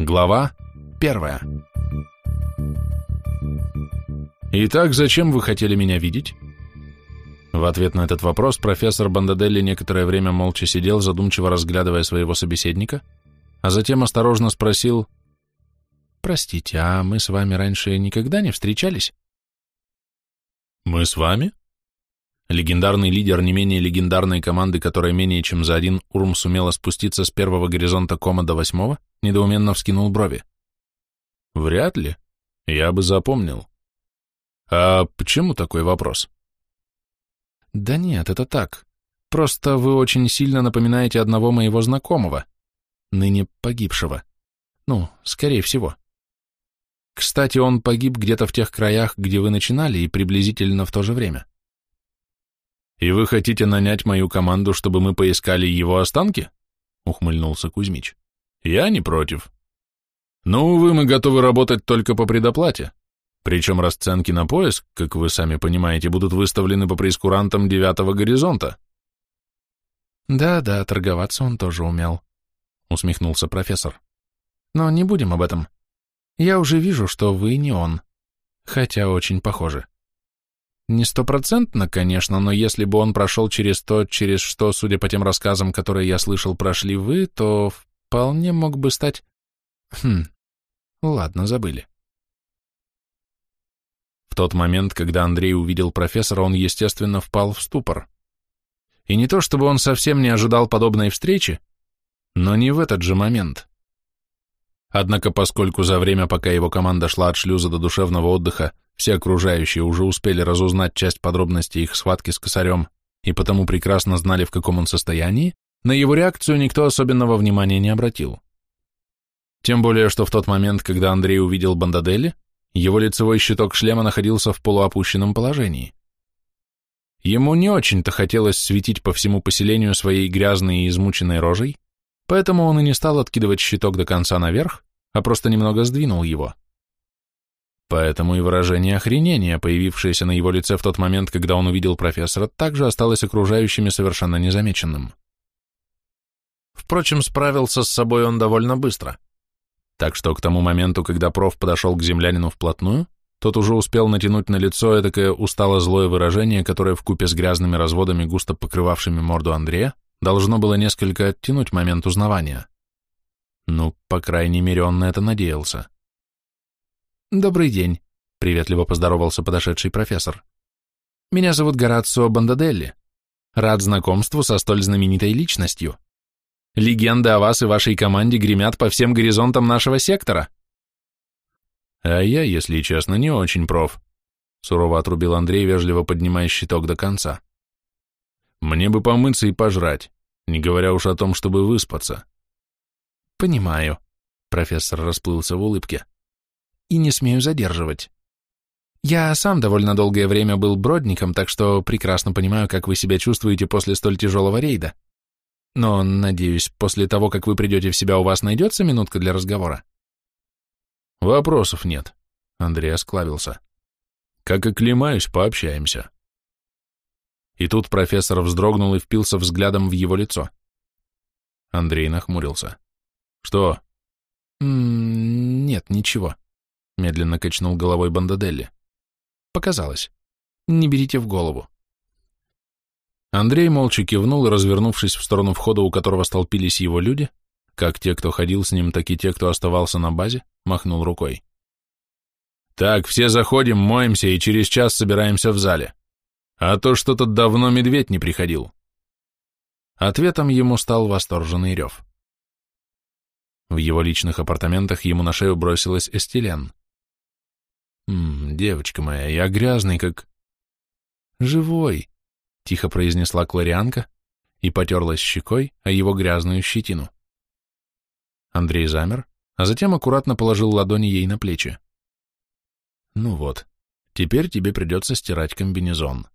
Глава первая. «Итак, зачем вы хотели меня видеть?» В ответ на этот вопрос профессор Бандаделли некоторое время молча сидел, задумчиво разглядывая своего собеседника, а затем осторожно спросил, «Простите, а мы с вами раньше никогда не встречались?» «Мы с вами?» Легендарный лидер не менее легендарной команды, которая менее чем за один урм сумела спуститься с первого горизонта кома до восьмого, недоуменно вскинул брови. Вряд ли. Я бы запомнил. А почему такой вопрос? Да нет, это так. Просто вы очень сильно напоминаете одного моего знакомого, ныне погибшего. Ну, скорее всего. Кстати, он погиб где-то в тех краях, где вы начинали, и приблизительно в то же время. «И вы хотите нанять мою команду, чтобы мы поискали его останки?» — ухмыльнулся Кузьмич. «Я не против. Но, увы, мы готовы работать только по предоплате. Причем расценки на поиск, как вы сами понимаете, будут выставлены по прескурантам девятого горизонта». «Да-да, торговаться он тоже умел», — усмехнулся профессор. «Но не будем об этом. Я уже вижу, что вы не он, хотя очень похожи. Не стопроцентно, конечно, но если бы он прошел через то, через что, судя по тем рассказам, которые я слышал, прошли вы, то вполне мог бы стать... Хм, ладно, забыли. В тот момент, когда Андрей увидел профессора, он, естественно, впал в ступор. И не то, чтобы он совсем не ожидал подобной встречи, но не в этот же момент. Однако, поскольку за время, пока его команда шла от шлюза до душевного отдыха, все окружающие уже успели разузнать часть подробностей их схватки с косарем и потому прекрасно знали, в каком он состоянии, на его реакцию никто особенного внимания не обратил. Тем более, что в тот момент, когда Андрей увидел Бандаделли, его лицевой щиток шлема находился в полуопущенном положении. Ему не очень-то хотелось светить по всему поселению своей грязной и измученной рожей, Поэтому он и не стал откидывать щиток до конца наверх, а просто немного сдвинул его. Поэтому и выражение охренения, появившееся на его лице в тот момент, когда он увидел профессора, также осталось окружающими совершенно незамеченным. Впрочем, справился с собой он довольно быстро. Так что к тому моменту, когда проф подошел к землянину вплотную, тот уже успел натянуть на лицо этакое устало-злое выражение, которое вкупе с грязными разводами, густо покрывавшими морду Андрея, должно было несколько оттянуть момент узнавания. Ну, по крайней мере, он на это надеялся. «Добрый день», — приветливо поздоровался подошедший профессор. «Меня зовут Горацио Бандаделли. Рад знакомству со столь знаменитой личностью. Легенды о вас и вашей команде гремят по всем горизонтам нашего сектора». «А я, если честно, не очень проф», — сурово отрубил Андрей, вежливо поднимая щиток до конца. Мне бы помыться и пожрать, не говоря уж о том, чтобы выспаться. Понимаю, профессор расплылся в улыбке. И не смею задерживать. Я сам довольно долгое время был бродником, так что прекрасно понимаю, как вы себя чувствуете после столь тяжелого рейда. Но, надеюсь, после того, как вы придете в себя, у вас найдется минутка для разговора? Вопросов нет, Андрей осклавился. Как оклемаюсь, пообщаемся. И тут профессор вздрогнул и впился взглядом в его лицо. Андрей нахмурился. «Что?» М -м «Нет, ничего», — медленно качнул головой Бандаделли. «Показалось. Не берите в голову». Андрей молча кивнул и, развернувшись в сторону входа, у которого столпились его люди, как те, кто ходил с ним, так и те, кто оставался на базе, махнул рукой. «Так, все заходим, моемся и через час собираемся в зале. А то что-то давно медведь не приходил. Ответом ему стал восторженный рев. В его личных апартаментах ему на шею бросилась Эстелен. «Ммм, девочка моя, я грязный, как...» «Живой», — тихо произнесла Кларианка и потерлась щекой о его грязную щетину. Андрей замер, а затем аккуратно положил ладони ей на плечи. «Ну вот, теперь тебе придется стирать комбинезон».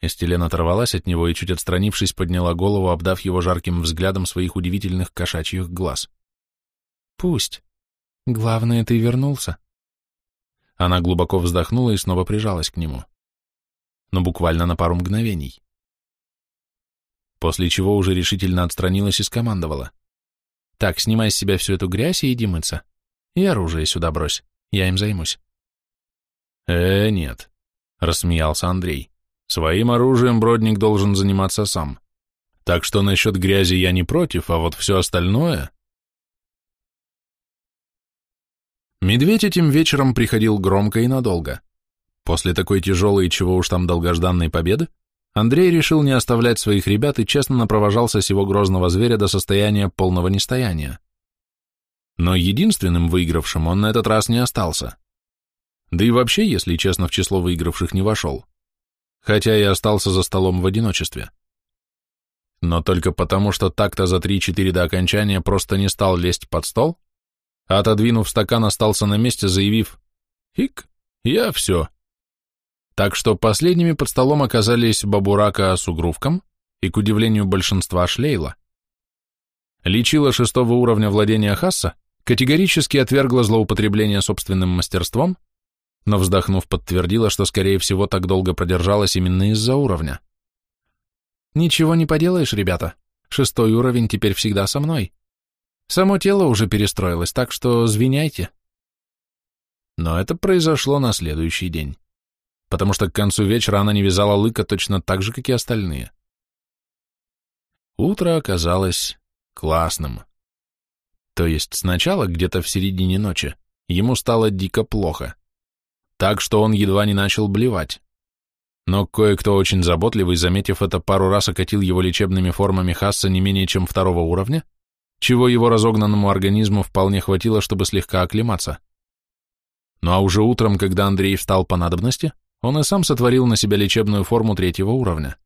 Эстелен оторвалась от него и, чуть отстранившись, подняла голову, обдав его жарким взглядом своих удивительных кошачьих глаз. «Пусть. Главное, ты вернулся». Она глубоко вздохнула и снова прижалась к нему. Но буквально на пару мгновений. После чего уже решительно отстранилась и скомандовала. Так, снимай с себя всю эту грязь и иди мыться. И оружие сюда брось, я им займусь. Э, нет, рассмеялся Андрей. Своим оружием Бродник должен заниматься сам. Так что насчет грязи я не против, а вот все остальное... Медведь этим вечером приходил громко и надолго. После такой тяжелой и чего уж там долгожданной победы, Андрей решил не оставлять своих ребят и честно напровожался сего грозного зверя до состояния полного нестояния. Но единственным выигравшим он на этот раз не остался. Да и вообще, если честно, в число выигравших не вошел. Хотя и остался за столом в одиночестве. Но только потому, что так-то за 3-4 до окончания просто не стал лезть под стол, отодвинув стакан, остался на месте, заявив «Хик, я все». Так что последними под столом оказались Бабурака с угрувком и, к удивлению большинства, Шлейла. Лечила шестого уровня владения Хасса категорически отвергла злоупотребление собственным мастерством, но, вздохнув, подтвердила, что, скорее всего, так долго продержалась именно из-за уровня. «Ничего не поделаешь, ребята. Шестой уровень теперь всегда со мной. Само тело уже перестроилось, так что звеняйте». Но это произошло на следующий день потому что к концу вечера она не вязала лыка точно так же, как и остальные. Утро оказалось классным. То есть сначала, где-то в середине ночи, ему стало дико плохо, так что он едва не начал блевать. Но кое-кто очень заботливый, заметив это, пару раз окатил его лечебными формами Хасса не менее чем второго уровня, чего его разогнанному организму вполне хватило, чтобы слегка оклематься. Ну а уже утром, когда Андрей встал по надобности, он и сам сотворил на себя лечебную форму третьего уровня.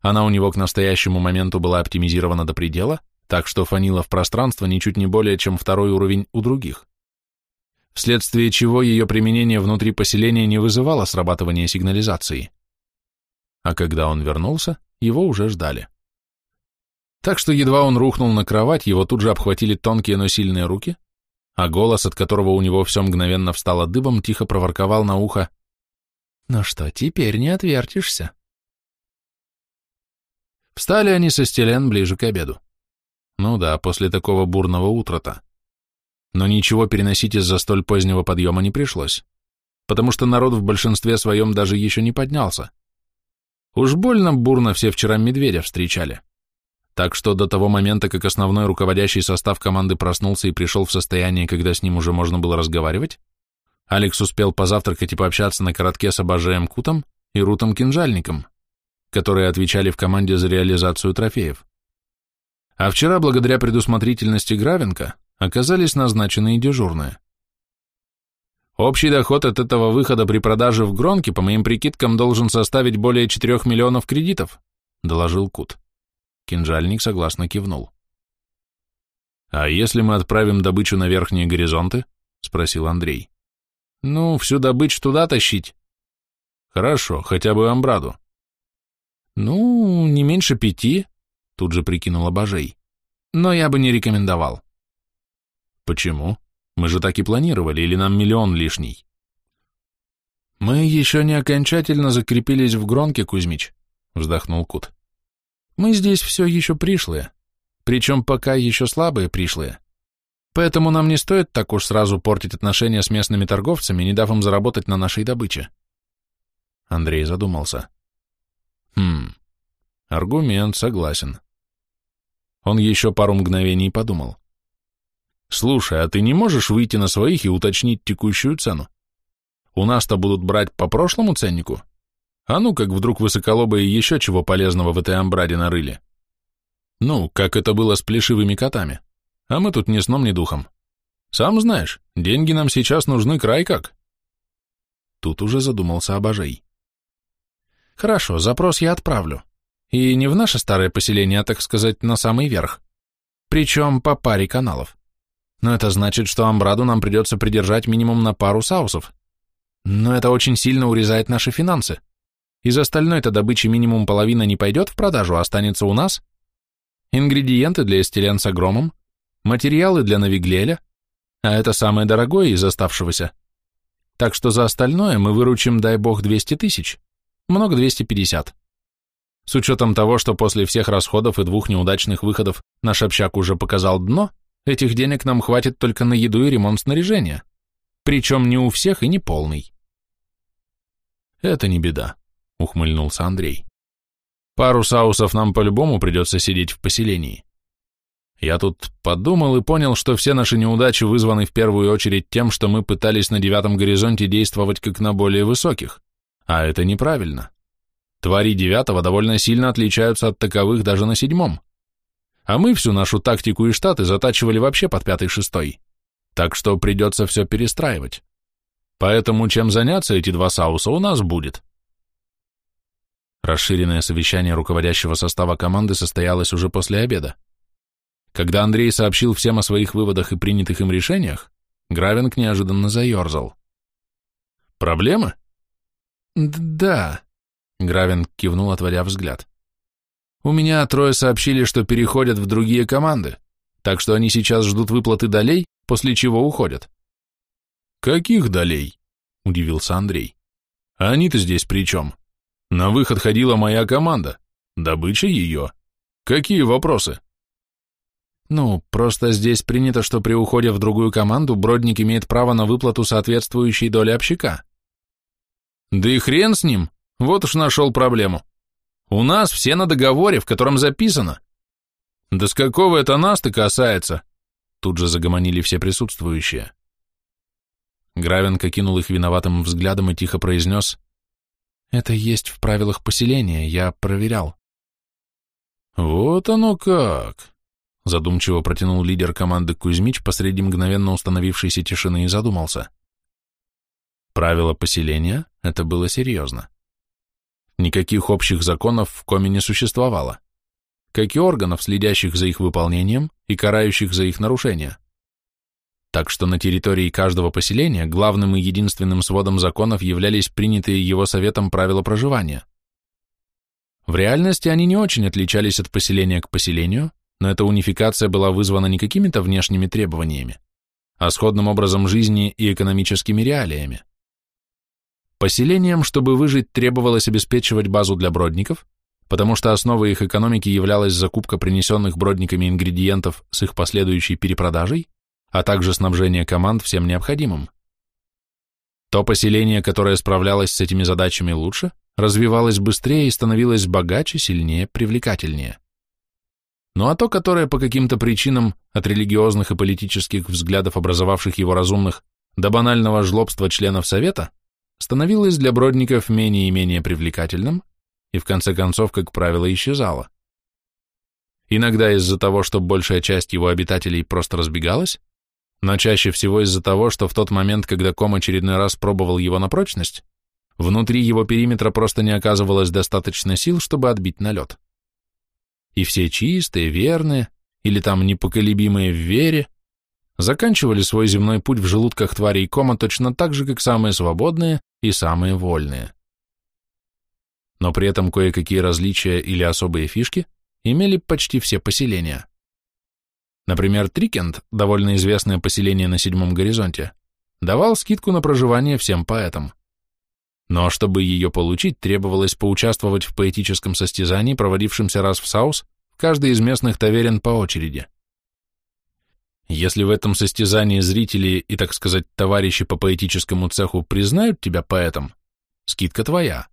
Она у него к настоящему моменту была оптимизирована до предела, так что фанила в пространство ничуть не более, чем второй уровень у других. Вследствие чего ее применение внутри поселения не вызывало срабатывания сигнализации. А когда он вернулся, его уже ждали. Так что едва он рухнул на кровать, его тут же обхватили тонкие, но сильные руки, а голос, от которого у него все мгновенно встало дыбом, тихо проворковал на ухо ну что, теперь не отвертишься. Встали они со стелен ближе к обеду. Ну да, после такого бурного утра-то. Но ничего переносить из-за столь позднего подъема не пришлось, потому что народ в большинстве своем даже еще не поднялся. Уж больно бурно все вчера медведя встречали. Так что до того момента, как основной руководящий состав команды проснулся и пришел в состояние, когда с ним уже можно было разговаривать, Алекс успел позавтракать и пообщаться на коротке с Абажеем Кутом и Рутом Кинжальником, которые отвечали в команде за реализацию трофеев. А вчера, благодаря предусмотрительности Гравенко, оказались назначены и дежурные. Общий доход от этого выхода при продаже в Гронке, по моим прикидкам, должен составить более 4 миллионов кредитов, доложил Кут. Кинжальник согласно кивнул. «А если мы отправим добычу на верхние горизонты?» — спросил Андрей. Ну, всю добычу туда тащить. Хорошо, хотя бы Амбраду. Ну, не меньше пяти, тут же прикинула Бажей. Но я бы не рекомендовал. Почему? Мы же так и планировали, или нам миллион лишний? Мы еще не окончательно закрепились в Гронке, Кузьмич, вздохнул Кут. Мы здесь все еще пришлые, причем пока еще слабые пришлые. Поэтому нам не стоит так уж сразу портить отношения с местными торговцами, не дав им заработать на нашей добыче. Андрей задумался. Хм, аргумент, согласен. Он еще пару мгновений подумал. Слушай, а ты не можешь выйти на своих и уточнить текущую цену? У нас-то будут брать по прошлому ценнику? А ну, как вдруг высоколобые еще чего полезного в этой амбраде нарыли? Ну, как это было с плешивыми котами. А мы тут ни сном, ни духом. Сам знаешь, деньги нам сейчас нужны край как. Тут уже задумался Абажей. Хорошо, запрос я отправлю. И не в наше старое поселение, а, так сказать, на самый верх. Причем по паре каналов. Но это значит, что Амбраду нам придется придержать минимум на пару саусов. Но это очень сильно урезает наши финансы. Из остальной-то добычи минимум половина не пойдет в продажу, а останется у нас. Ингредиенты для эстелен с огромом, материалы для Навиглеля, а это самое дорогое из оставшегося. Так что за остальное мы выручим, дай бог, 200 тысяч, много 250. С учетом того, что после всех расходов и двух неудачных выходов наш общак уже показал дно, этих денег нам хватит только на еду и ремонт снаряжения. Причем не у всех и не полный. Это не беда, ухмыльнулся Андрей. Пару саусов нам по-любому придется сидеть в поселении. Я тут подумал и понял, что все наши неудачи вызваны в первую очередь тем, что мы пытались на девятом горизонте действовать как на более высоких, а это неправильно. Твари девятого довольно сильно отличаются от таковых даже на седьмом. А мы всю нашу тактику и штаты затачивали вообще под пятый-шестой. Так что придется все перестраивать. Поэтому чем заняться эти два сауса у нас будет. Расширенное совещание руководящего состава команды состоялось уже после обеда. Когда Андрей сообщил всем о своих выводах и принятых им решениях, Гравинг неожиданно заерзал. «Проблемы?» «Да», — Гравинг кивнул, отводя взгляд. «У меня трое сообщили, что переходят в другие команды, так что они сейчас ждут выплаты долей, после чего уходят». «Каких долей?» — удивился Андрей. «А они-то здесь при чем? На выход ходила моя команда, добыча ее. Какие вопросы?» Ну, просто здесь принято, что при уходе в другую команду Бродник имеет право на выплату соответствующей доли общака. Да и хрен с ним, вот уж нашел проблему. У нас все на договоре, в котором записано. Да с какого это нас-то касается? Тут же загомонили все присутствующие. Гравенко кинул их виноватым взглядом и тихо произнес, «Это есть в правилах поселения, я проверял». «Вот оно как!» Задумчиво протянул лидер команды Кузьмич посреди мгновенно установившейся тишины и задумался. Правила поселения — это было серьезно. Никаких общих законов в коме не существовало, как и органов, следящих за их выполнением и карающих за их нарушения. Так что на территории каждого поселения главным и единственным сводом законов являлись принятые его советом правила проживания. В реальности они не очень отличались от поселения к поселению, но эта унификация была вызвана не какими-то внешними требованиями, а сходным образом жизни и экономическими реалиями. Поселениям, чтобы выжить, требовалось обеспечивать базу для бродников, потому что основой их экономики являлась закупка принесенных бродниками ингредиентов с их последующей перепродажей, а также снабжение команд всем необходимым. То поселение, которое справлялось с этими задачами лучше, развивалось быстрее и становилось богаче, сильнее, привлекательнее. Ну а то, которое по каким-то причинам от религиозных и политических взглядов образовавших его разумных до банального жлобства членов Совета, становилось для бродников менее и менее привлекательным и в конце концов, как правило, исчезало. Иногда из-за того, что большая часть его обитателей просто разбегалась, но чаще всего из-за того, что в тот момент, когда Ком очередной раз пробовал его на прочность, внутри его периметра просто не оказывалось достаточно сил, чтобы отбить налет и все чистые, верные, или там непоколебимые в вере, заканчивали свой земной путь в желудках тварей кома точно так же, как самые свободные и самые вольные. Но при этом кое-какие различия или особые фишки имели почти все поселения. Например, Трикенд, довольно известное поселение на седьмом горизонте, давал скидку на проживание всем поэтам. Но чтобы ее получить, требовалось поучаствовать в поэтическом состязании, проводившемся раз в Саус, в каждой из местных таверен по очереди. Если в этом состязании зрители и, так сказать, товарищи по поэтическому цеху признают тебя поэтом, скидка твоя.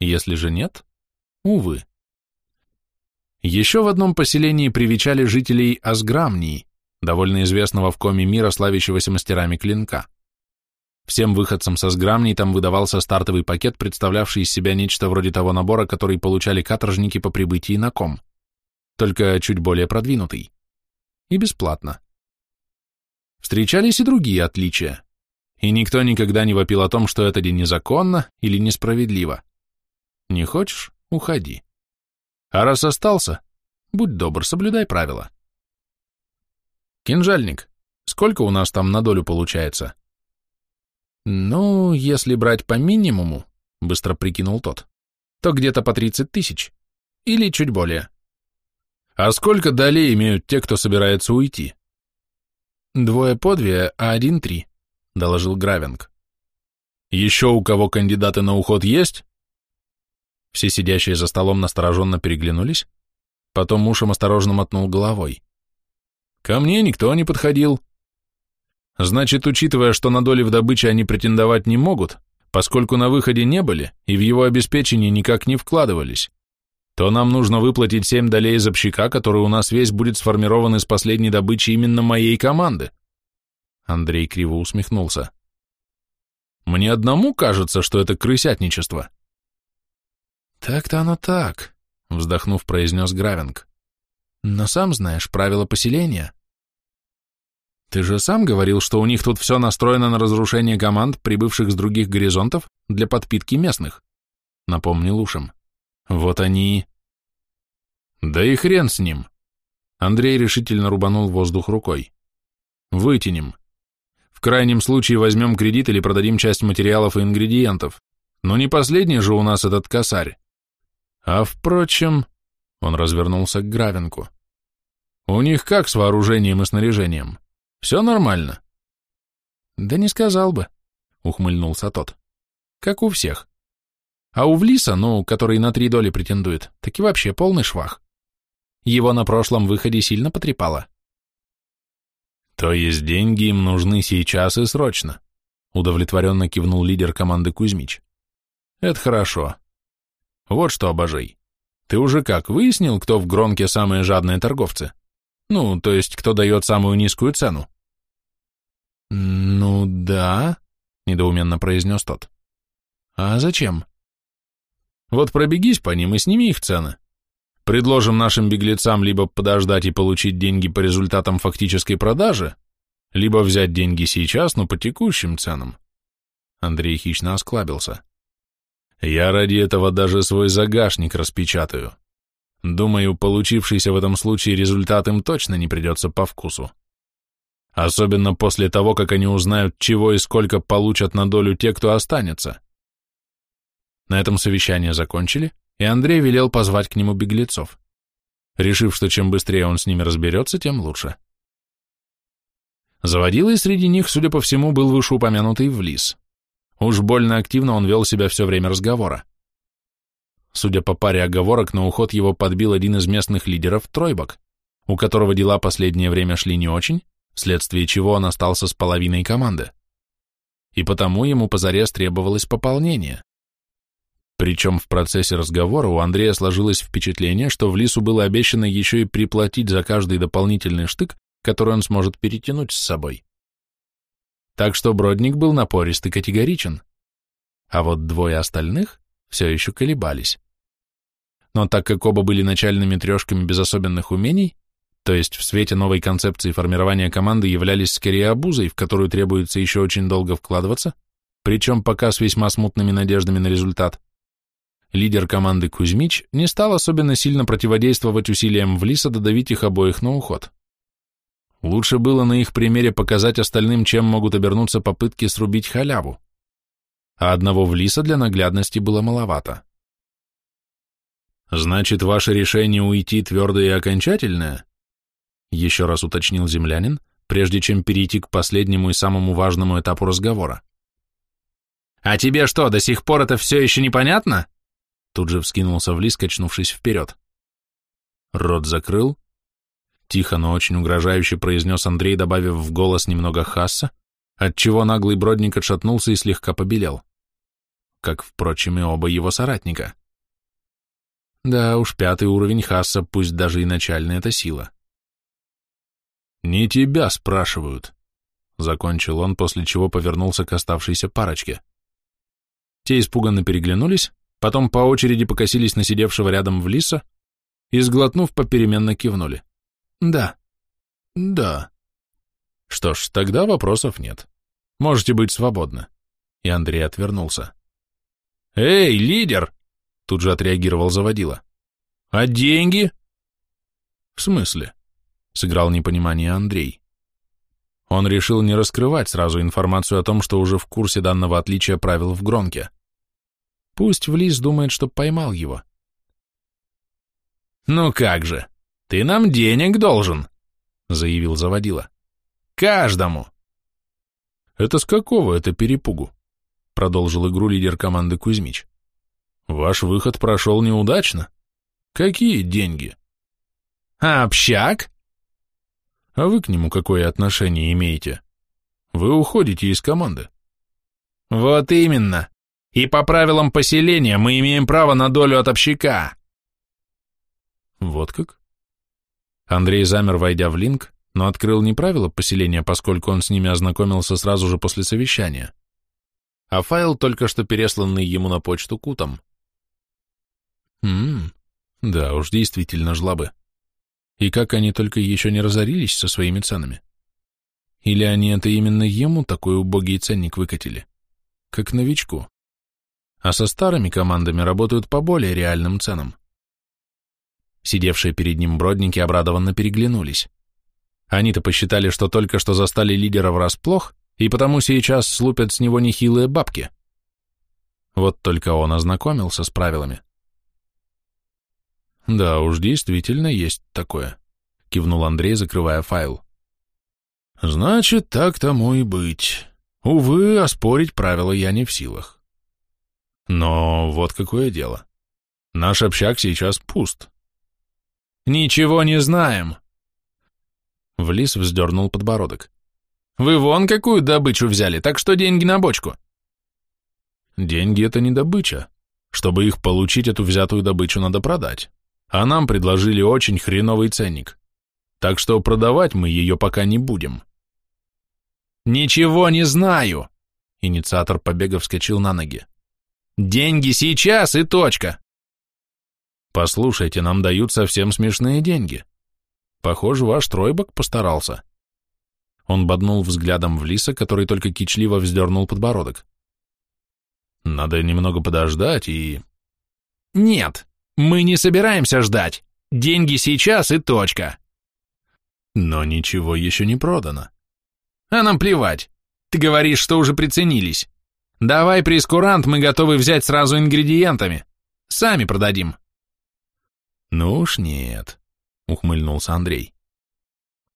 Если же нет, увы. Еще в одном поселении привечали жителей Асграмнии, довольно известного в коме мира, славящегося мастерами клинка. Всем выходцам со сграмней там выдавался стартовый пакет, представлявший из себя нечто вроде того набора, который получали каторжники по прибытии на ком, только чуть более продвинутый. И бесплатно. Встречались и другие отличия. И никто никогда не вопил о том, что это незаконно или несправедливо. Не хочешь — уходи. А раз остался, будь добр, соблюдай правила. Кинжальник, сколько у нас там на долю получается? «Ну, если брать по минимуму», — быстро прикинул тот, «то где-то по 30 тысяч. Или чуть более». «А сколько долей имеют те, кто собирается уйти?» «Двое по две, а один три», — доложил Гравинг. «Еще у кого кандидаты на уход есть?» Все сидящие за столом настороженно переглянулись, потом ушем осторожно мотнул головой. Ко мне никто не подходил. Значит, учитывая, что на доли в добыче они претендовать не могут, поскольку на выходе не были и в его обеспечении никак не вкладывались, то нам нужно выплатить семь долей из общака, который у нас весь будет сформирован из последней добычи именно моей команды. Андрей криво усмехнулся. Мне одному кажется, что это крысятничество. Так-то оно так, вздохнув, произнес Гравинг. Но сам знаешь правила поселения. Ты же сам говорил, что у них тут все настроено на разрушение команд, прибывших с других горизонтов, для подпитки местных, напомнил Ушем. Вот они... Да и хрен с ним. Андрей решительно рубанул воздух рукой. Вытянем. В крайнем случае возьмем кредит или продадим часть материалов и ингредиентов. Но не последний же у нас этот косарь. А впрочем... Он развернулся к Гравенку. У них как с вооружением и снаряжением? Все нормально? Да не сказал бы, ухмыльнулся тот. Как у всех. А у Влиса, ну, который на три доли претендует, таки вообще полный швах. Его на прошлом выходе сильно потрепало. То есть деньги им нужны сейчас и срочно, удовлетворенно кивнул лидер команды Кузьмич. Это хорошо. Вот что, обожей. Ты уже как, выяснил, кто в Гронке самые жадные торговцы? Ну, то есть, кто дает самую низкую цену? Ну, да, недоуменно произнес тот. А зачем? Вот пробегись по ним и сними их цены. Предложим нашим беглецам либо подождать и получить деньги по результатам фактической продажи, либо взять деньги сейчас, но по текущим ценам. Андрей хищно осклабился. Я ради этого даже свой загашник распечатаю. Думаю, получившийся в этом случае результат им точно не придется по вкусу. Особенно после того, как они узнают, чего и сколько получат на долю те, кто останется. На этом совещание закончили, и Андрей велел позвать к нему беглецов, решив, что чем быстрее он с ними разберется, тем лучше. Заводилой среди них, судя по всему, был вышеупомянутый Влис. Уж больно активно он вел себя все время разговора. Судя по паре оговорок, на уход его подбил один из местных лидеров Тройбок, у которого дела последнее время шли не очень, вследствие чего он остался с половиной команды. И потому ему позарез требовалось пополнение. Причем в процессе разговора у Андрея сложилось впечатление, что в Лису было обещано еще и приплатить за каждый дополнительный штык, который он сможет перетянуть с собой. Так что Бродник был напорист и категоричен. А вот двое остальных все еще колебались. Но так как оба были начальными трешками без особенных умений, то есть в свете новой концепции формирования команды являлись скорее обузой, в которую требуется еще очень долго вкладываться, причем пока с весьма смутными надеждами на результат, лидер команды Кузьмич не стал особенно сильно противодействовать усилиям Влиса додавить их обоих на уход. Лучше было на их примере показать остальным, чем могут обернуться попытки срубить халяву. А одного Влиса для наглядности было маловато. «Значит, ваше решение уйти твердое и окончательное?» Еще раз уточнил землянин, прежде чем перейти к последнему и самому важному этапу разговора. «А тебе что, до сих пор это все еще непонятно?» Тут же вскинулся в лис, качнувшись вперед. Рот закрыл. Тихо, но очень угрожающе произнес Андрей, добавив в голос немного хасса, отчего наглый бродник отшатнулся и слегка побелел. Как, впрочем, и оба его соратника. Да уж, пятый уровень хасса, пусть даже и начальный, это сила. «Не тебя спрашивают», — закончил он, после чего повернулся к оставшейся парочке. Те испуганно переглянулись, потом по очереди покосились на сидевшего рядом в лиса и, сглотнув, попеременно кивнули. «Да, да». «Что ж, тогда вопросов нет. Можете быть свободны». И Андрей отвернулся. «Эй, лидер!» — тут же отреагировал заводила. «А деньги?» «В смысле?» — сыграл непонимание Андрей. Он решил не раскрывать сразу информацию о том, что уже в курсе данного отличия правил в Гронке. Пусть Влис думает, что поймал его. «Ну как же, ты нам денег должен», — заявил заводила. «Каждому». «Это с какого это перепугу?» — продолжил игру лидер команды Кузьмич. «Ваш выход прошел неудачно. Какие деньги?» «А общак?» А вы к нему какое отношение имеете? Вы уходите из команды. Вот именно. И по правилам поселения мы имеем право на долю от общака. Вот как? Андрей замер, войдя в линк, но открыл не правила поселения, поскольку он с ними ознакомился сразу же после совещания, а файл, только что пересланный ему на почту кутом. Ммм, да уж, действительно жлобы. И как они только еще не разорились со своими ценами? Или они это именно ему такой убогий ценник выкатили? Как новичку. А со старыми командами работают по более реальным ценам. Сидевшие перед ним бродники обрадованно переглянулись. Они-то посчитали, что только что застали лидера врасплох, и потому сейчас слупят с него нехилые бабки. Вот только он ознакомился с правилами. «Да уж, действительно есть такое», — кивнул Андрей, закрывая файл. «Значит, так тому и быть. Увы, оспорить правила я не в силах. Но вот какое дело. Наш общак сейчас пуст. «Ничего не знаем!» Влис вздернул подбородок. «Вы вон какую добычу взяли, так что деньги на бочку!» «Деньги — это не добыча. Чтобы их получить, эту взятую добычу надо продать. А нам предложили очень хреновый ценник. Так что продавать мы ее пока не будем». «Ничего не знаю!» Инициатор побега вскочил на ноги. «Деньги сейчас и точка!» Послушайте, нам дают совсем смешные деньги. Похоже, ваш Тройбок постарался. Он боднул взглядом в Лиса, который только кичливо вздернул подбородок. Надо немного подождать и... Нет, мы не собираемся ждать. Деньги сейчас и точка. Но ничего еще не продано. А нам плевать. Ты говоришь, что уже приценились. Давай прескурант, мы готовы взять сразу ингредиентами. Сами продадим. «Ну уж нет», — ухмыльнулся Андрей.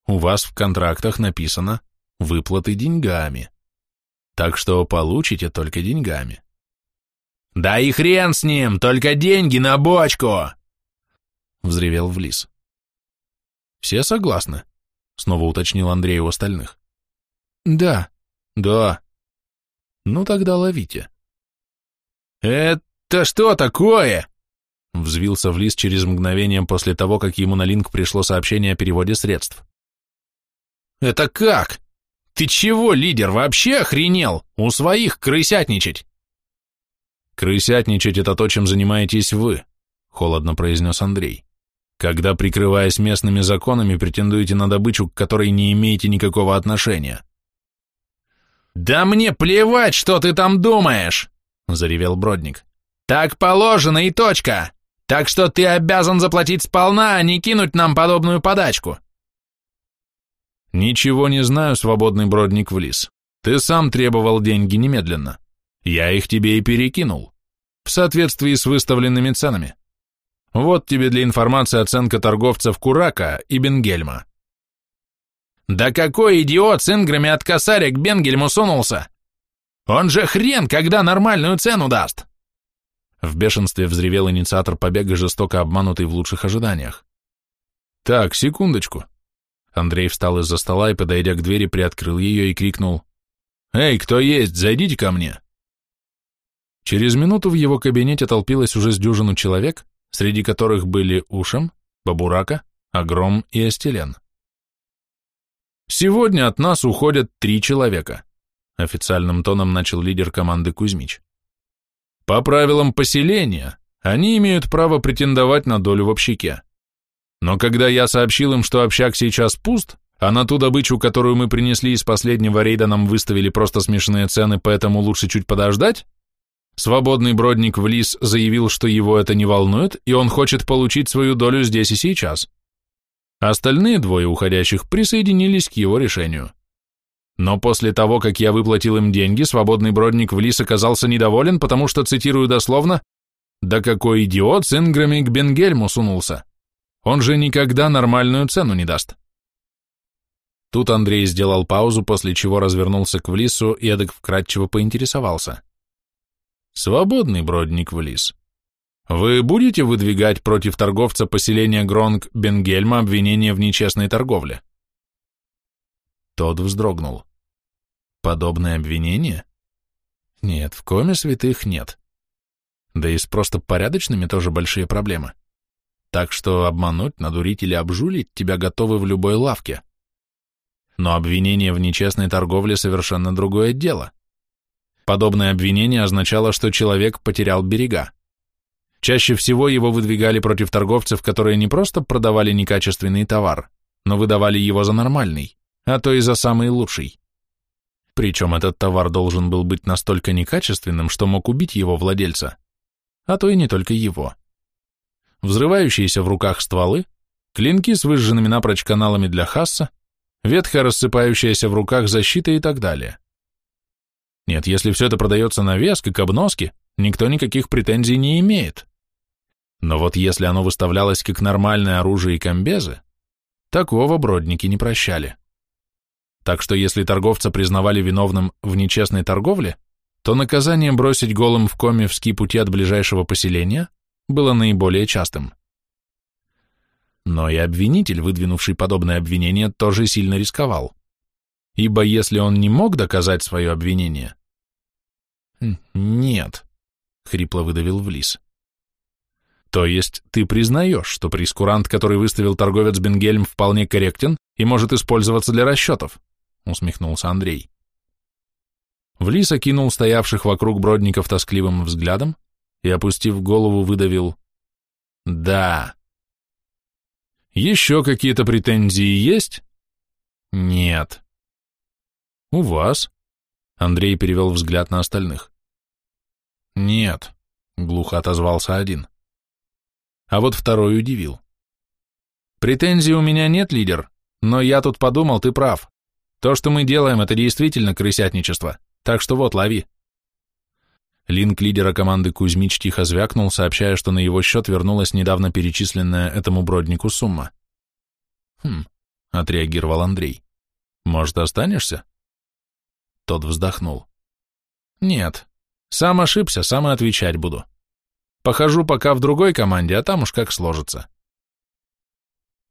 «У вас в контрактах написано «выплаты деньгами», так что получите только деньгами». «Да и хрен с ним, только деньги на бочку!» — взревел в лис. «Все согласны?» — снова уточнил Андрей у остальных. «Да». «Да». «Ну тогда ловите». «Это что такое?» Взвился в лист через мгновение после того, как ему на линк пришло сообщение о переводе средств. «Это как? Ты чего, лидер, вообще охренел? У своих крысятничать?» «Крысятничать — это то, чем занимаетесь вы», — холодно произнес Андрей. «Когда, прикрываясь местными законами, претендуете на добычу, к которой не имеете никакого отношения». «Да мне плевать, что ты там думаешь!» — заревел Бродник. «Так положено и точка!» Так что ты обязан заплатить сполна, а не кинуть нам подобную подачку. Ничего не знаю, свободный бродник в лис. Ты сам требовал деньги немедленно. Я их тебе и перекинул. В соответствии с выставленными ценами. Вот тебе для информации оценка торговцев Курака и Бенгельма. Да какой идиот с инграми от косаря к Бенгельму сунулся? Он же хрен, когда нормальную цену даст. В бешенстве взревел инициатор побега, жестоко обманутый в лучших ожиданиях. «Так, секундочку». Андрей встал из-за стола и, подойдя к двери, приоткрыл ее и крикнул. «Эй, кто есть, зайдите ко мне!» Через минуту в его кабинете толпилось уже с дюжину человек, среди которых были Ушем, Бабурака, Агром и Астелен. «Сегодня от нас уходят три человека», официальным тоном начал лидер команды Кузьмич. По правилам поселения, они имеют право претендовать на долю в общаке. Но когда я сообщил им, что общак сейчас пуст, а на ту добычу, которую мы принесли из последнего рейда, нам выставили просто смешные цены, поэтому лучше чуть подождать, свободный бродник в лис заявил, что его это не волнует, и он хочет получить свою долю здесь и сейчас. Остальные двое уходящих присоединились к его решению. Но после того, как я выплатил им деньги, свободный бродник в лис оказался недоволен, потому что, цитирую дословно, «Да какой идиот с Инграми к Бенгельму сунулся! Он же никогда нормальную цену не даст!» Тут Андрей сделал паузу, после чего развернулся к Влису и эдак вкратчиво поинтересовался. «Свободный бродник в лис. Вы будете выдвигать против торговца поселения Гронг Бенгельма обвинение в нечестной торговле?» Тот вздрогнул. Подобное обвинение? Нет, в коме святых нет. Да и с просто порядочными тоже большие проблемы. Так что обмануть, надурить или обжулить тебя готовы в любой лавке. Но обвинение в нечестной торговле совершенно другое дело. Подобное обвинение означало, что человек потерял берега. Чаще всего его выдвигали против торговцев, которые не просто продавали некачественный товар, но выдавали его за нормальный, а то и за самый лучший. Причем этот товар должен был быть настолько некачественным, что мог убить его владельца, а то и не только его. Взрывающиеся в руках стволы, клинки с выжженными напрочь каналами для хасса, ветхая рассыпающаяся в руках защита и так далее. Нет, если все это продается на вес, как обноски, никто никаких претензий не имеет. Но вот если оно выставлялось как нормальное оружие и комбезы, такого бродники не прощали. Так что если торговца признавали виновным в нечестной торговле, то наказание бросить голым в коме в ски пути от ближайшего поселения было наиболее частым. Но и обвинитель, выдвинувший подобное обвинение, тоже сильно рисковал. Ибо если он не мог доказать свое обвинение... «Нет», — хрипло выдавил в лис. То есть ты признаешь, что прескурант, который выставил торговец Бенгельм, вполне корректен и может использоваться для расчетов? Усмехнулся Андрей. Влис окинул стоявших вокруг бродников тоскливым взглядом и, опустив голову, выдавил «Да». «Еще какие-то претензии есть?» «Нет». «У вас?» Андрей перевел взгляд на остальных. «Нет», — глухо отозвался один а вот второй удивил. «Претензий у меня нет, лидер, но я тут подумал, ты прав. То, что мы делаем, это действительно крысятничество, так что вот, лови». Линк лидера команды Кузьмич тихо звякнул, сообщая, что на его счет вернулась недавно перечисленная этому броднику сумма. «Хм», — отреагировал Андрей. «Может, останешься?» Тот вздохнул. «Нет, сам ошибся, сам и отвечать буду. Похожу пока в другой команде, а там уж как сложится.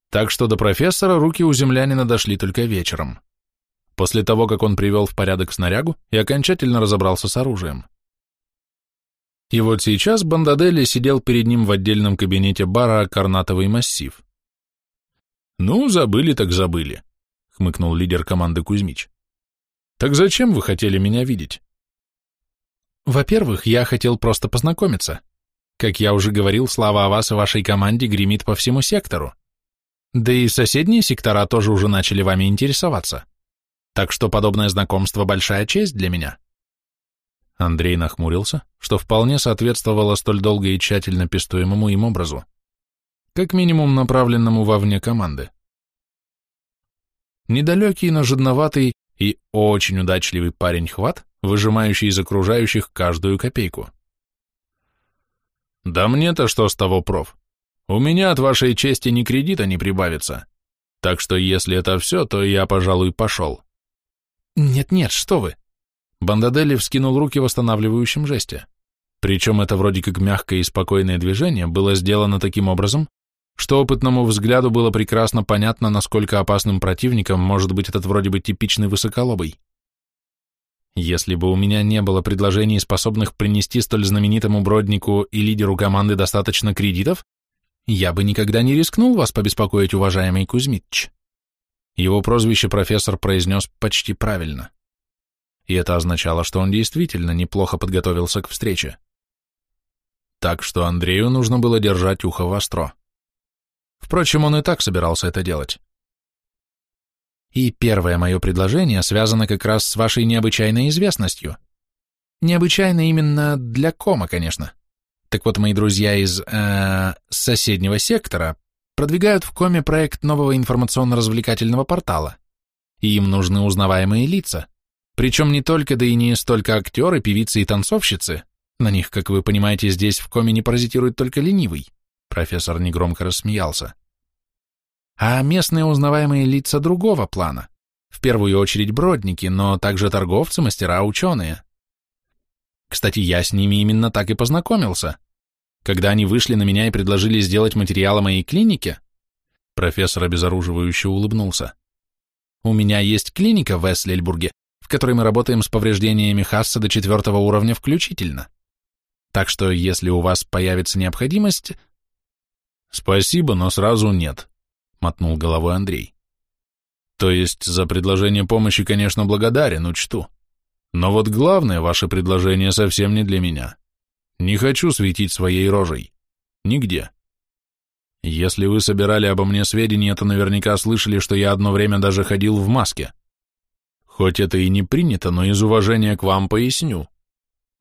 Так что до профессора руки у землянина дошли только вечером, после того, как он привел в порядок снарягу и окончательно разобрался с оружием. И вот сейчас Бандадели сидел перед ним в отдельном кабинете бара «Карнатовый массив». «Ну, забыли так забыли», — хмыкнул лидер команды Кузьмич. «Так зачем вы хотели меня видеть?» «Во-первых, я хотел просто познакомиться», как я уже говорил, слава о вас и вашей команде гремит по всему сектору. Да и соседние сектора тоже уже начали вами интересоваться. Так что подобное знакомство – большая честь для меня. Андрей нахмурился, что вполне соответствовало столь долго и тщательно пестуемому им образу, как минимум направленному вовне команды. Недалекий, но жадноватый и очень удачливый парень-хват, выжимающий из окружающих каждую копейку. Да мне-то что с того, проф? У меня от вашей чести ни кредита не прибавится. Так что если это все, то я, пожалуй, пошел. Нет-нет, что вы. Бандадели вскинул руки в восстанавливающем жесте. Причем это вроде как мягкое и спокойное движение было сделано таким образом, что опытному взгляду было прекрасно понятно, насколько опасным противником может быть этот вроде бы типичный высоколобый. Если бы у меня не было предложений, способных принести столь знаменитому броднику и лидеру команды достаточно кредитов, я бы никогда не рискнул вас побеспокоить, уважаемый Кузьмич. Его прозвище профессор произнес почти правильно. И это означало, что он действительно неплохо подготовился к встрече. Так что Андрею нужно было держать ухо востро. Впрочем, он и так собирался это делать. И первое мое предложение связано как раз с вашей необычайной известностью. Необычайно именно для кома, конечно. Так вот, мои друзья из э, соседнего сектора продвигают в коме проект нового информационно-развлекательного портала. И им нужны узнаваемые лица. Причем не только, да и не столько актеры, певицы и танцовщицы. На них, как вы понимаете, здесь в коме не паразитирует только ленивый. Профессор негромко рассмеялся а местные узнаваемые лица другого плана, в первую очередь бродники, но также торговцы, мастера, ученые. Кстати, я с ними именно так и познакомился. Когда они вышли на меня и предложили сделать материал о моей клинике, профессор обезоруживающе улыбнулся. У меня есть клиника в Эслельбурге, в которой мы работаем с повреждениями Хасса до четвертого уровня включительно. Так что, если у вас появится необходимость... Спасибо, но сразу нет, мотнул головой Андрей. То есть за предложение помощи, конечно, благодарен, учту. Но вот главное, ваше предложение совсем не для меня. Не хочу светить своей рожей. Нигде. Если вы собирали обо мне сведения, то наверняка слышали, что я одно время даже ходил в маске. Хоть это и не принято, но из уважения к вам поясню.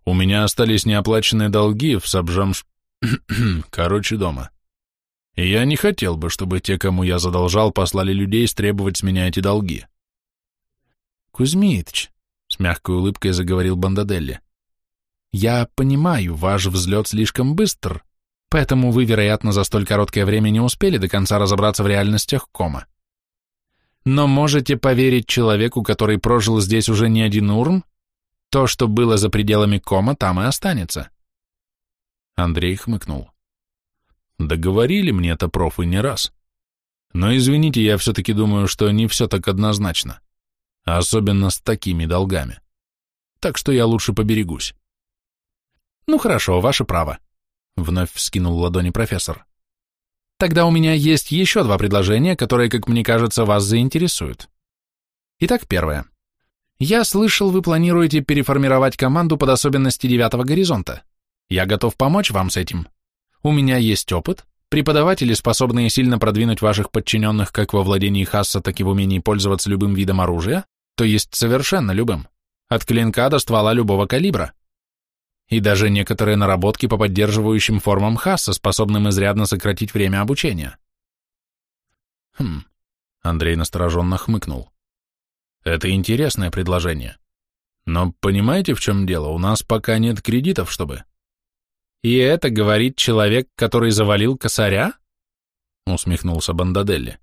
У меня остались неоплаченные долги в Сабжамш... Короче, дома. И я не хотел бы, чтобы те, кому я задолжал, послали людей стребовать с меня эти долги. Кузьмич, с мягкой улыбкой заговорил Бандаделли, я понимаю, ваш взлет слишком быстр, поэтому вы, вероятно, за столь короткое время не успели до конца разобраться в реальностях кома. Но можете поверить человеку, который прожил здесь уже не один урм, то, что было за пределами кома, там и останется. Андрей хмыкнул. Договорили мне это профы не раз. Но извините, я все-таки думаю, что не все так однозначно. Особенно с такими долгами. Так что я лучше поберегусь. Ну хорошо, ваше право. Вновь вскинул ладони профессор. Тогда у меня есть еще два предложения, которые, как мне кажется, вас заинтересуют. Итак, первое. Я слышал, вы планируете переформировать команду под особенности девятого горизонта. Я готов помочь вам с этим. У меня есть опыт, преподаватели, способные сильно продвинуть ваших подчиненных как во владении Хасса, так и в умении пользоваться любым видом оружия, то есть совершенно любым, от клинка до ствола любого калибра. И даже некоторые наработки по поддерживающим формам Хасса, способным изрядно сократить время обучения. Хм, Андрей настороженно хмыкнул. Это интересное предложение. Но понимаете, в чем дело? У нас пока нет кредитов, чтобы... «И это говорит человек, который завалил косаря?» — усмехнулся Бандаделли.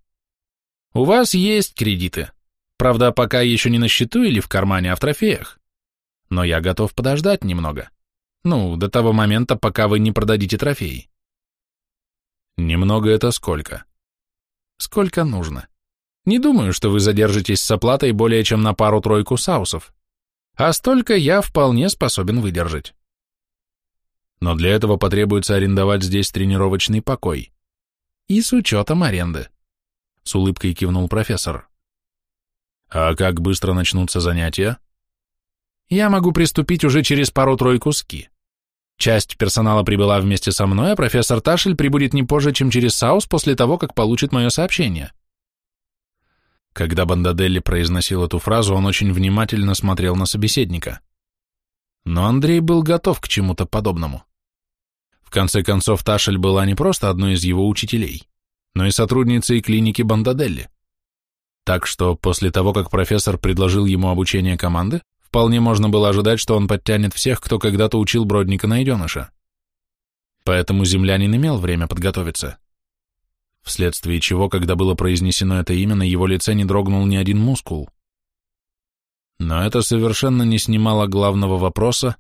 «У вас есть кредиты. Правда, пока еще не на счету или в кармане, а в трофеях. Но я готов подождать немного. Ну, до того момента, пока вы не продадите трофеи». «Немного это сколько?» «Сколько нужно. Не думаю, что вы задержитесь с оплатой более чем на пару-тройку саусов. А столько я вполне способен выдержать» но для этого потребуется арендовать здесь тренировочный покой. И с учетом аренды. С улыбкой кивнул профессор. А как быстро начнутся занятия? Я могу приступить уже через пару-тройку ски. Часть персонала прибыла вместе со мной, а профессор Ташель прибудет не позже, чем через Саус после того, как получит мое сообщение. Когда Бандаделли произносил эту фразу, он очень внимательно смотрел на собеседника. Но Андрей был готов к чему-то подобному. В конце концов, Ташель была не просто одной из его учителей, но и сотрудницей клиники Бандаделли. Так что после того, как профессор предложил ему обучение команды, вполне можно было ожидать, что он подтянет всех, кто когда-то учил Бродника найденыша. Поэтому землянин имел время подготовиться. Вследствие чего, когда было произнесено это имя, на его лице не дрогнул ни один мускул. Но это совершенно не снимало главного вопроса,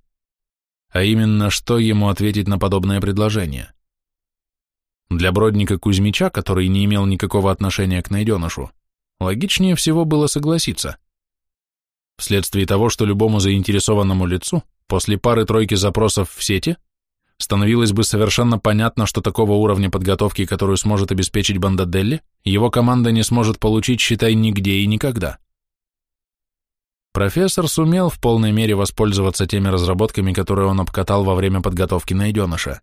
а именно, что ему ответить на подобное предложение. Для Бродника Кузьмича, который не имел никакого отношения к найденышу, логичнее всего было согласиться. Вследствие того, что любому заинтересованному лицу после пары-тройки запросов в сети становилось бы совершенно понятно, что такого уровня подготовки, которую сможет обеспечить Бандаделли, его команда не сможет получить, считай, нигде и никогда. Профессор сумел в полной мере воспользоваться теми разработками, которые он обкатал во время подготовки найденыша.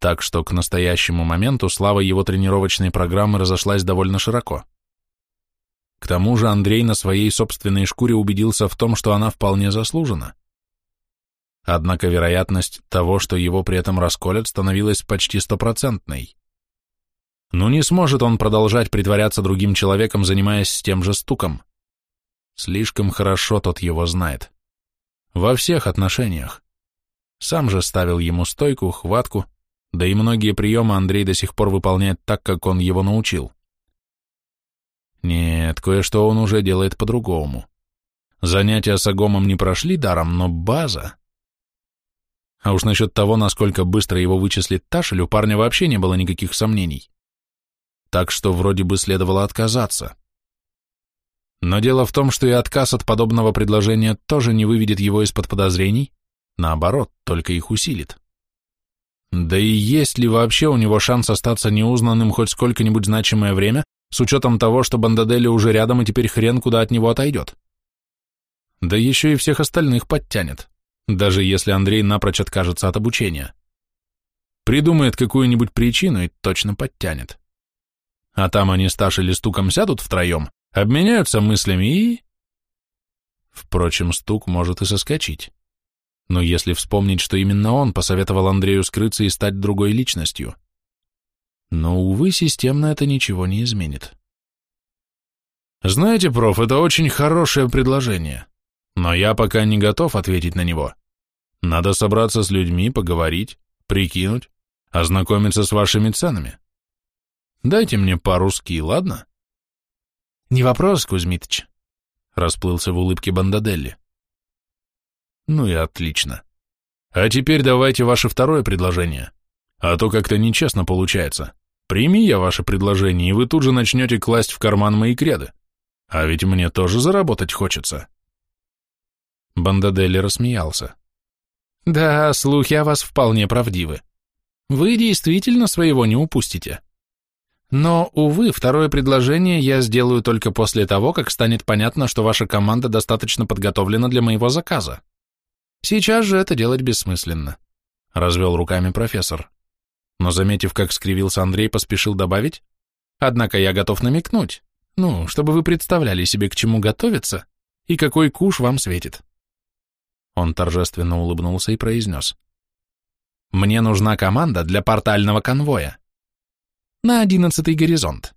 Так что к настоящему моменту слава его тренировочной программы разошлась довольно широко. К тому же Андрей на своей собственной шкуре убедился в том, что она вполне заслужена. Однако вероятность того, что его при этом расколят, становилась почти стопроцентной. Но не сможет он продолжать притворяться другим человеком, занимаясь тем же стуком. Слишком хорошо тот его знает. Во всех отношениях. Сам же ставил ему стойку, хватку, да и многие приемы Андрей до сих пор выполняет так, как он его научил. Нет, кое-что он уже делает по-другому. Занятия с Агомом не прошли даром, но база... А уж насчет того, насколько быстро его вычислит Ташель, у парня вообще не было никаких сомнений. Так что вроде бы следовало отказаться. Но дело в том, что и отказ от подобного предложения тоже не выведет его из-под подозрений, наоборот, только их усилит. Да и есть ли вообще у него шанс остаться неузнанным хоть сколько-нибудь значимое время, с учетом того, что Бандадели уже рядом и теперь хрен куда от него отойдет? Да еще и всех остальных подтянет, даже если Андрей напрочь откажется от обучения. Придумает какую-нибудь причину и точно подтянет. А там они с Ташей или Стуком сядут втроем, обменяются мыслями и... Впрочем, Стук может и соскочить. Но если вспомнить, что именно он посоветовал Андрею скрыться и стать другой личностью. Но, увы, системно это ничего не изменит. Знаете, проф, это очень хорошее предложение, но я пока не готов ответить на него. Надо собраться с людьми, поговорить, прикинуть, ознакомиться с вашими ценами. Дайте мне пару ски, ладно? Не вопрос, Кузьмитыч, расплылся в улыбке Бандаделли. Ну и отлично. А теперь давайте ваше второе предложение. А то как-то нечестно получается. Прими я ваше предложение, и вы тут же начнете класть в карман мои креды. А ведь мне тоже заработать хочется. Бандаделли рассмеялся. Да, слухи о вас вполне правдивы. Вы действительно своего не упустите. Но, увы, второе предложение я сделаю только после того, как станет понятно, что ваша команда достаточно подготовлена для моего заказа. Сейчас же это делать бессмысленно, — развел руками профессор. Но, заметив, как скривился Андрей, поспешил добавить, однако я готов намекнуть, ну, чтобы вы представляли себе, к чему готовиться и какой куш вам светит. Он торжественно улыбнулся и произнес. Мне нужна команда для портального конвоя на одиннадцатый горизонт.